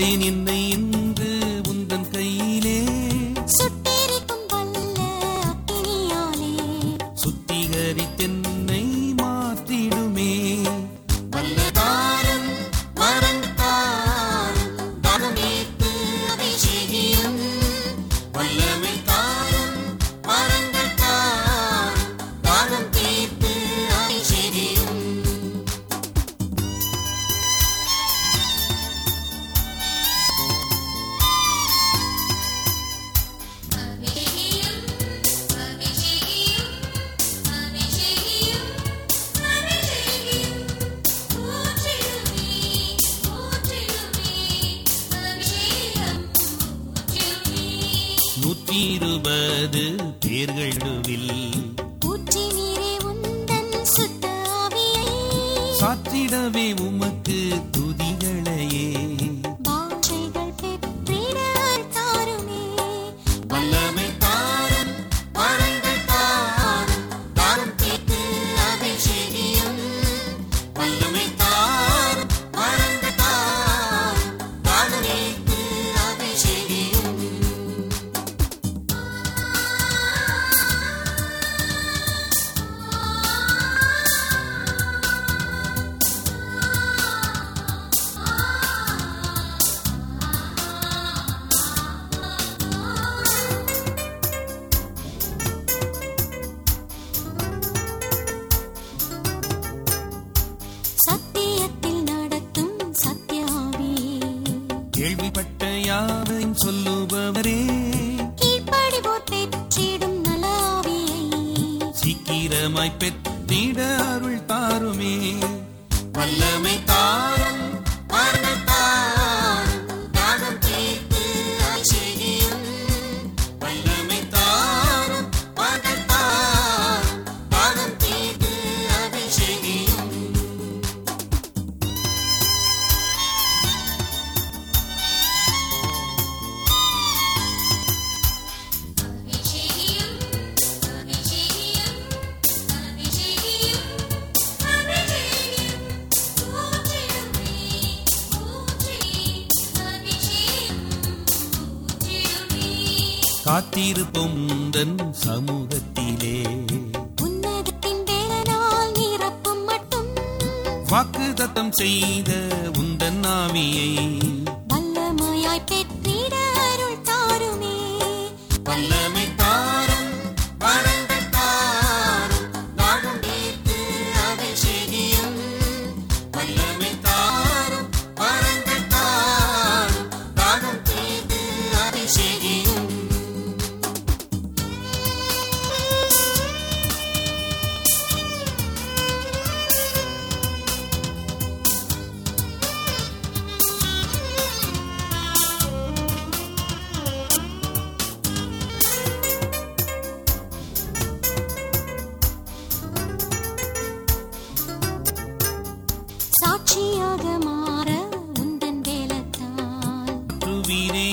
നിന്നെ நூற்றி இருபது தேர்களில் சாத்திடவே உமக்கு யாவை சொல்லுபவரே. கீழ்ப்படிவோர் பெற்றிடும் நலாவியை சீக்கிரமாய் பெற்றிட அருள் தாருமே. வல்லமை தாரும் காத்திருப்போம் உந்தன் சமூகத்திலே. வாக்குதத்தம் செய்த உந்தன் ஆவியை beating.